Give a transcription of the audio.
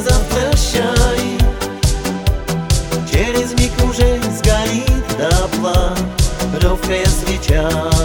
уже Через миг уже сгорит до дотла Легкая свеча.